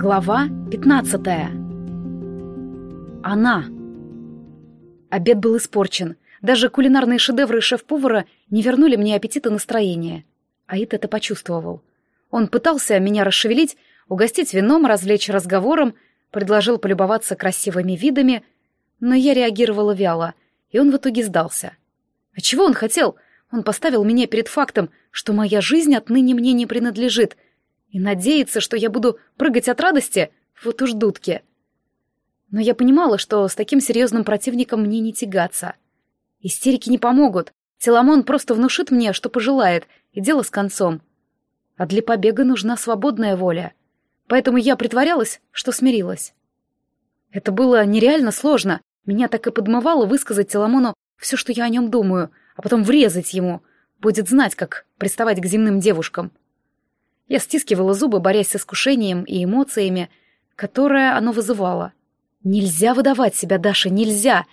Глава 15 Она. Обед был испорчен. Даже кулинарные шедевры шеф-повара не вернули мне аппетит и настроение. Аид это почувствовал. Он пытался меня расшевелить, угостить вином, развлечь разговором, предложил полюбоваться красивыми видами, но я реагировала вяло, и он в итоге сдался. А чего он хотел? Он поставил меня перед фактом, что моя жизнь отныне мне не принадлежит — и надеяться, что я буду прыгать от радости, вот уж дудки. Но я понимала, что с таким серьезным противником мне не тягаться. Истерики не помогут. Теламон просто внушит мне, что пожелает, и дело с концом. А для побега нужна свободная воля. Поэтому я притворялась, что смирилась. Это было нереально сложно. Меня так и подмывало высказать Теламону все, что я о нем думаю, а потом врезать ему. Будет знать, как приставать к земным девушкам. Я стискивала зубы, борясь с искушением и эмоциями, которые оно вызывало. Нельзя выдавать себя, Даша, нельзя!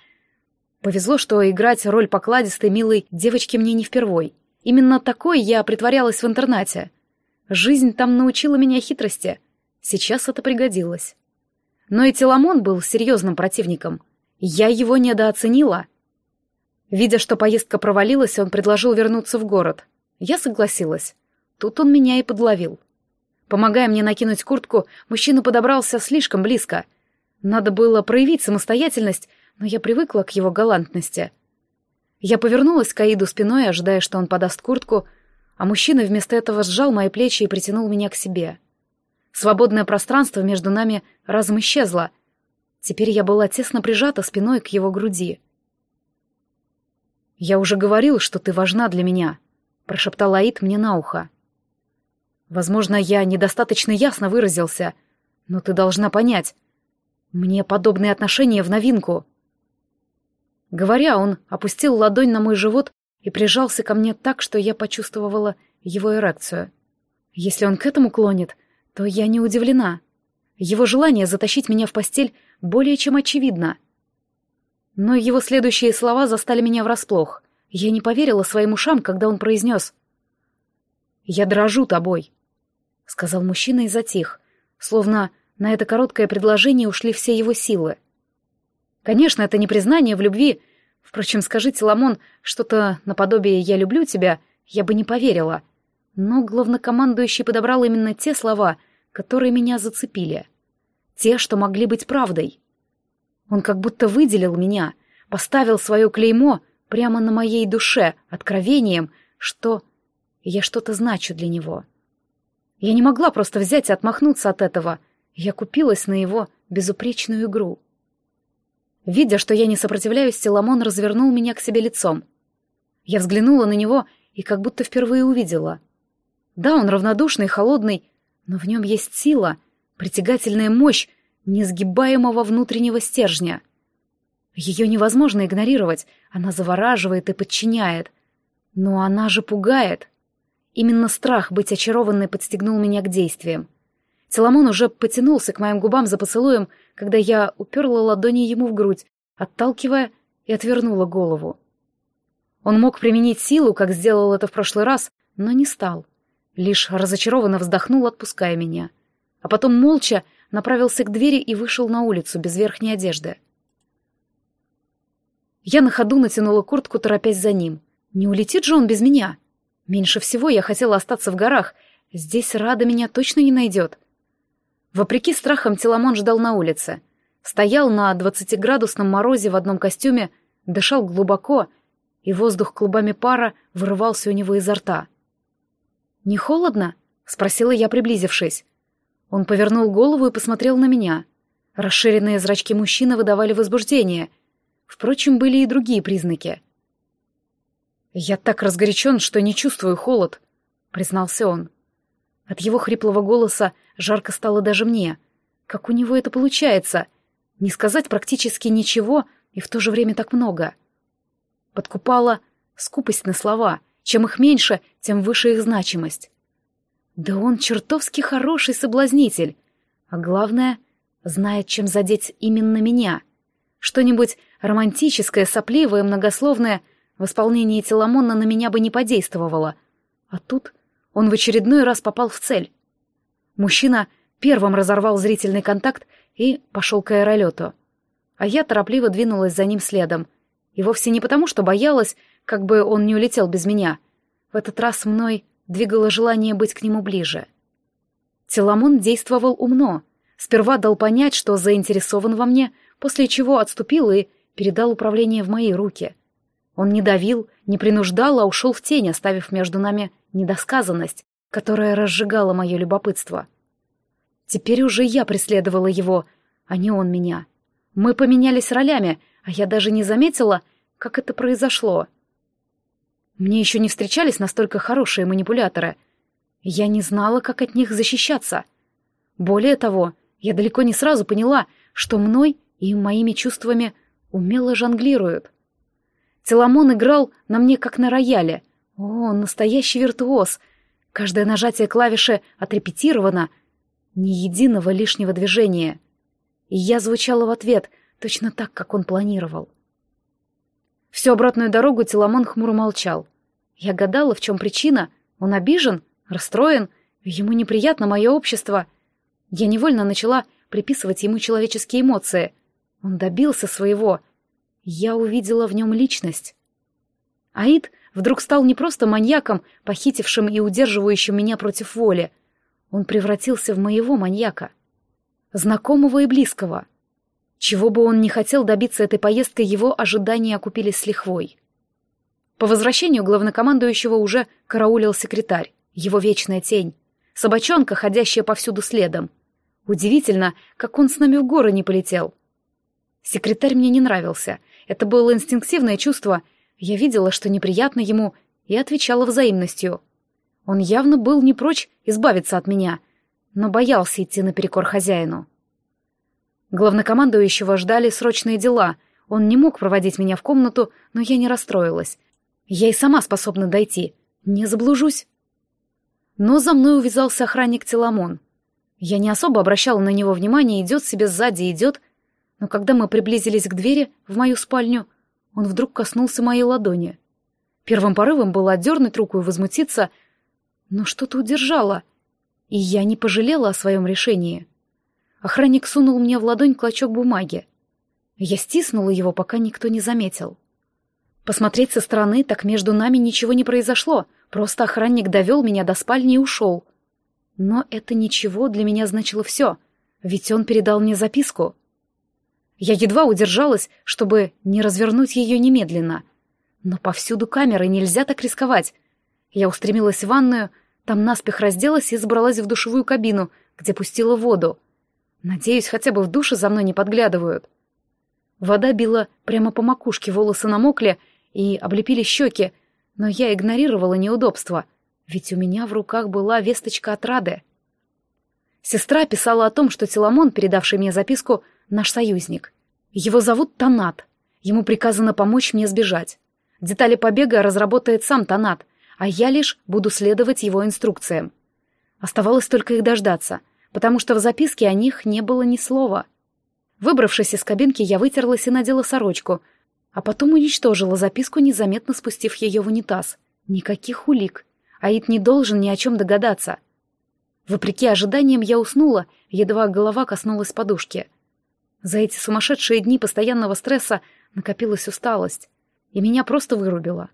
Повезло, что играть роль покладистой, милой девочки мне не впервой. Именно такой я притворялась в интернате. Жизнь там научила меня хитрости. Сейчас это пригодилось. Но и Теламон был серьезным противником. Я его недооценила. Видя, что поездка провалилась, он предложил вернуться в город. Я согласилась. Тут он меня и подловил. Помогая мне накинуть куртку, мужчина подобрался слишком близко. Надо было проявить самостоятельность, но я привыкла к его галантности. Я повернулась к Аиду спиной, ожидая, что он подаст куртку, а мужчина вместо этого сжал мои плечи и притянул меня к себе. Свободное пространство между нами разом исчезло. Теперь я была тесно прижата спиной к его груди. «Я уже говорил, что ты важна для меня», — прошептал Аид мне на ухо. Возможно, я недостаточно ясно выразился, но ты должна понять. Мне подобные отношения в новинку. Говоря, он опустил ладонь на мой живот и прижался ко мне так, что я почувствовала его эрекцию. Если он к этому клонит, то я не удивлена. Его желание затащить меня в постель более чем очевидно. Но его следующие слова застали меня врасплох. Я не поверила своим ушам, когда он произнес «Я дрожу тобой». — сказал мужчина и затих, словно на это короткое предложение ушли все его силы. Конечно, это не признание в любви. Впрочем, скажите, Ламон, что-то наподобие «я люблю тебя», я бы не поверила. Но главнокомандующий подобрал именно те слова, которые меня зацепили. Те, что могли быть правдой. Он как будто выделил меня, поставил свое клеймо прямо на моей душе, откровением, что я что-то значу для него. Я не могла просто взять и отмахнуться от этого. Я купилась на его безупречную игру. Видя, что я не сопротивляюсь, Теламон развернул меня к себе лицом. Я взглянула на него и как будто впервые увидела. Да, он равнодушный, холодный, но в нем есть сила, притягательная мощь несгибаемого внутреннего стержня. Ее невозможно игнорировать, она завораживает и подчиняет. Но она же пугает. Именно страх быть очарованной подстегнул меня к действиям. Соломон уже потянулся к моим губам за поцелуем, когда я уперла ладони ему в грудь, отталкивая и отвернула голову. Он мог применить силу, как сделал это в прошлый раз, но не стал. Лишь разочарованно вздохнул, отпуская меня. А потом молча направился к двери и вышел на улицу без верхней одежды. Я на ходу натянула куртку, торопясь за ним. Не улетит же он без меня? Меньше всего я хотела остаться в горах. Здесь Рада меня точно не найдет. Вопреки страхам Теламон ждал на улице. Стоял на двадцатиградусном морозе в одном костюме, дышал глубоко, и воздух клубами пара вырывался у него изо рта. «Не холодно?» — спросила я, приблизившись. Он повернул голову и посмотрел на меня. Расширенные зрачки мужчины выдавали возбуждение. Впрочем, были и другие признаки. «Я так разгорячен, что не чувствую холод», — признался он. От его хриплого голоса жарко стало даже мне. Как у него это получается? Не сказать практически ничего и в то же время так много. Подкупала скупость на слова. Чем их меньше, тем выше их значимость. Да он чертовски хороший соблазнитель. А главное, знает, чем задеть именно меня. Что-нибудь романтическое, сопливое, многословное — в исполнении Теламона на меня бы не подействовало. А тут он в очередной раз попал в цель. Мужчина первым разорвал зрительный контакт и пошел к аэролету. А я торопливо двинулась за ним следом. И вовсе не потому, что боялась, как бы он не улетел без меня. В этот раз мной двигало желание быть к нему ближе. Теламон действовал умно. Сперва дал понять, что заинтересован во мне, после чего отступил и передал управление в мои руки. Он не давил, не принуждал, а ушел в тень, оставив между нами недосказанность, которая разжигала мое любопытство. Теперь уже я преследовала его, а не он меня. Мы поменялись ролями, а я даже не заметила, как это произошло. Мне еще не встречались настолько хорошие манипуляторы. Я не знала, как от них защищаться. Более того, я далеко не сразу поняла, что мной и моими чувствами умело жонглируют. Теламон играл на мне как на рояле. О, настоящий виртуоз! Каждое нажатие клавиши отрепетировано, ни единого лишнего движения. И я звучала в ответ, точно так, как он планировал. Всю обратную дорогу Теламон хмуро молчал. Я гадала, в чем причина. Он обижен, расстроен, ему неприятно мое общество. Я невольно начала приписывать ему человеческие эмоции. Он добился своего. Я увидела в нем личность. Аид вдруг стал не просто маньяком, похитившим и удерживающим меня против воли. Он превратился в моего маньяка. Знакомого и близкого — чего бы он ни хотел добиться этой поездкой, его ожидания окупились с лихвой. По возвращению главнокомандующего уже караулил секретарь, его вечная тень, собачонка, ходящая повсюду следом. Удивительно, как он с нами в горы не полетел. Секретарь мне не нравился. Это было инстинктивное чувство. Я видела, что неприятно ему, и отвечала взаимностью. Он явно был не прочь избавиться от меня, но боялся идти наперекор хозяину. Главнокомандующего ждали срочные дела. Он не мог проводить меня в комнату, но я не расстроилась. Я и сама способна дойти. Не заблужусь. Но за мной увязался охранник Теламон. Я не особо обращала на него внимание, идет себе сзади, идет. Но когда мы приблизились к двери в мою спальню, он вдруг коснулся моей ладони. Первым порывом было отдернуть руку и возмутиться, но что-то удержало, и я не пожалела о своем решении. Охранник сунул мне в ладонь клочок бумаги. Я стиснула его, пока никто не заметил. Посмотреть со стороны, так между нами ничего не произошло, просто охранник довел меня до спальни и ушел. Но это ничего для меня значило все, ведь он передал мне записку. Я едва удержалась, чтобы не развернуть ее немедленно. Но повсюду камеры, нельзя так рисковать. Я устремилась в ванную, там наспех разделась и забралась в душевую кабину, где пустила воду. Надеюсь, хотя бы в душе за мной не подглядывают. Вода била прямо по макушке, волосы намокли и облепили щеки, но я игнорировала неудобства, ведь у меня в руках была весточка от Рады. Сестра писала о том, что Теламон, передавший мне записку, наш союзник. Его зовут Танат. Ему приказано помочь мне сбежать. Детали побега разработает сам Танат, а я лишь буду следовать его инструкциям. Оставалось только их дождаться — потому что в записке о них не было ни слова. Выбравшись из кабинки, я вытерлась и надела сорочку, а потом уничтожила записку, незаметно спустив ее в унитаз. Никаких улик. Аид не должен ни о чем догадаться. Вопреки ожиданиям я уснула, едва голова коснулась подушки. За эти сумасшедшие дни постоянного стресса накопилась усталость, и меня просто вырубило.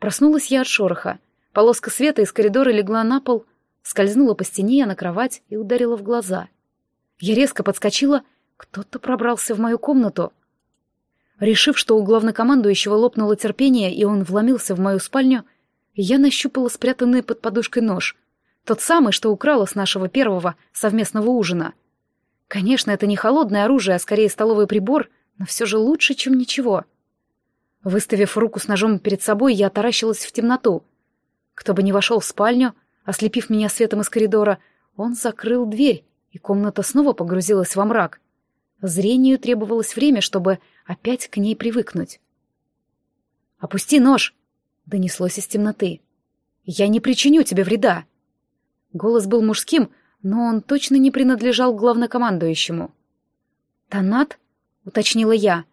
Проснулась я от шороха. Полоска света из коридора легла на пол — скользнула по стене на кровать и ударила в глаза. Я резко подскочила, кто-то пробрался в мою комнату. Решив, что у главнокомандующего лопнуло терпение, и он вломился в мою спальню, я нащупала спрятанный под подушкой нож. Тот самый, что украла с нашего первого совместного ужина. Конечно, это не холодное оружие, а скорее столовый прибор, но все же лучше, чем ничего. Выставив руку с ножом перед собой, я таращилась в темноту. Кто бы ни вошел в спальню, Ослепив меня светом из коридора, он закрыл дверь, и комната снова погрузилась во мрак. Зрению требовалось время, чтобы опять к ней привыкнуть. «Опусти нож!» — донеслось из темноты. «Я не причиню тебе вреда!» Голос был мужским, но он точно не принадлежал главнокомандующему. «Тонат?» — уточнила я.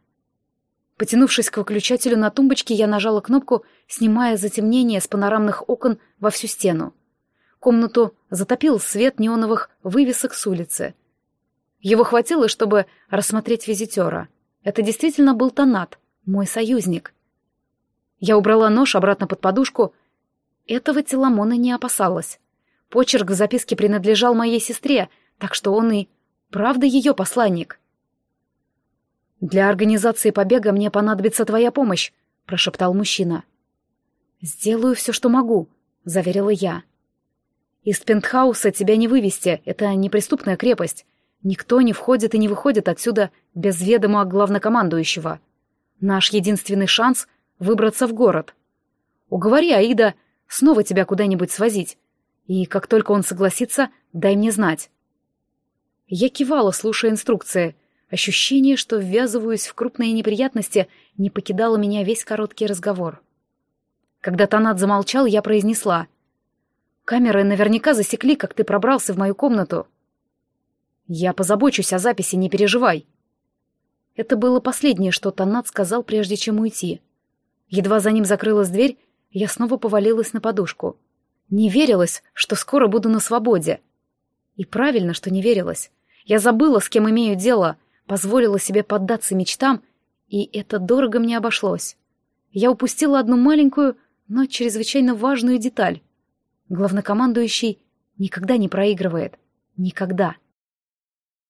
Потянувшись к выключателю на тумбочке, я нажала кнопку, снимая затемнение с панорамных окон во всю стену. Комнату затопил свет неоновых вывесок с улицы. Его хватило, чтобы рассмотреть визитера. Это действительно был Тонат, мой союзник. Я убрала нож обратно под подушку. Этого Теламона не опасалась. Почерк в записке принадлежал моей сестре, так что он и правда ее посланник. «Для организации побега мне понадобится твоя помощь», — прошептал мужчина. «Сделаю все, что могу», — заверила я. «Из пентхауса тебя не вывести, это неприступная крепость. Никто не входит и не выходит отсюда без ведома главнокомандующего. Наш единственный шанс — выбраться в город. Уговори Аида снова тебя куда-нибудь свозить, и как только он согласится, дай мне знать». Я кивала, слушая инструкции. Ощущение, что ввязываюсь в крупные неприятности, не покидало меня весь короткий разговор. Когда Танат замолчал, я произнесла. «Камеры наверняка засекли, как ты пробрался в мою комнату». «Я позабочусь о записи, не переживай». Это было последнее, что Танат сказал, прежде чем уйти. Едва за ним закрылась дверь, я снова повалилась на подушку. Не верилось, что скоро буду на свободе. И правильно, что не верилось. Я забыла, с кем имею дело, позволила себе поддаться мечтам, и это дорого мне обошлось. Я упустила одну маленькую, но чрезвычайно важную деталь. Главнокомандующий никогда не проигрывает. Никогда.